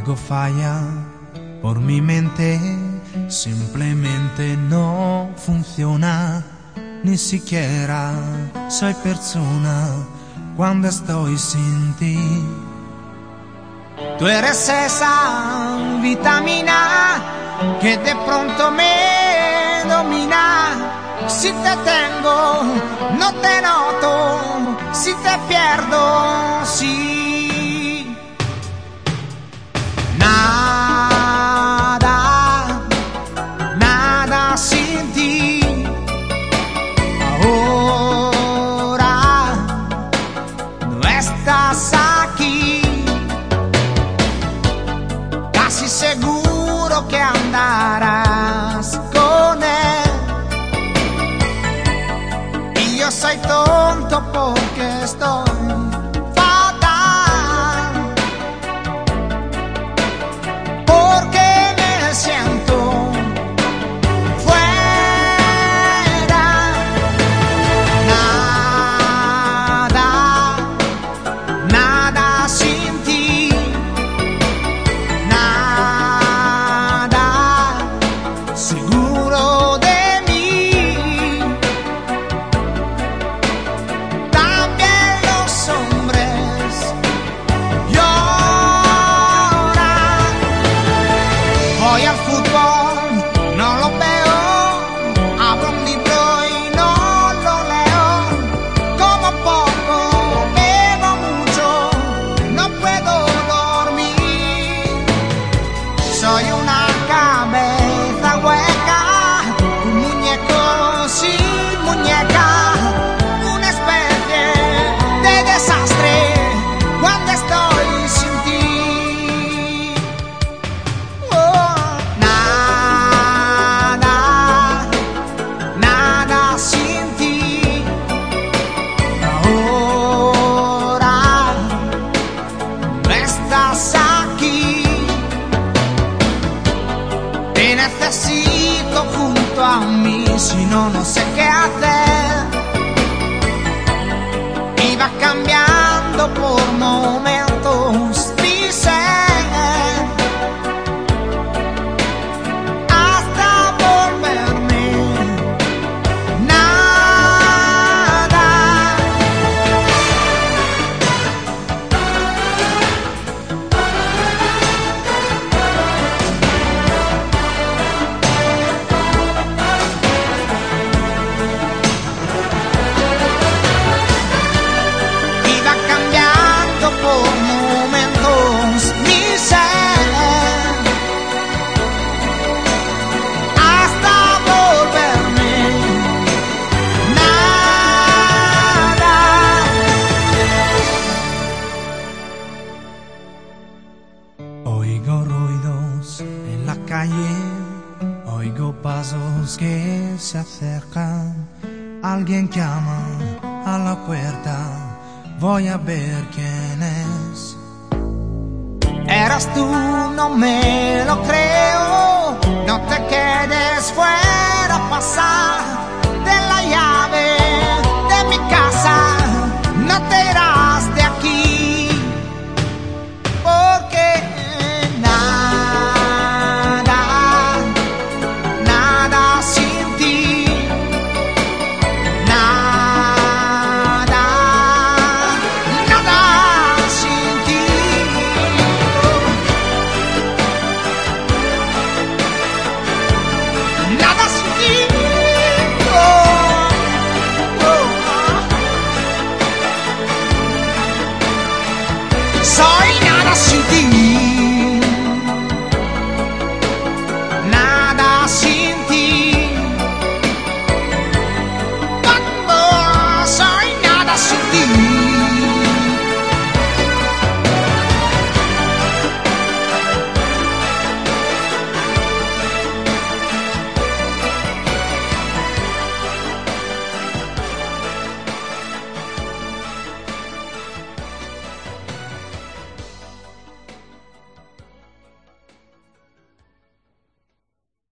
Algo falla por mi mente, simplemente no funciona. Ni siquiera soy persona cuando estoy sin ti. Tú eres esa vitamina que de pronto me domina. Si te tengo, no te noto. Si te pierdo, sí. Segura. Necesito junto a mí, si no, no sé qué hacer. Va cambiando por momentos calle, oigo pasos que se acercan. Alguien llama a la puerta, voy a ver quién es. Eras tú, no me lo creo. No te quedes fuera, pasar.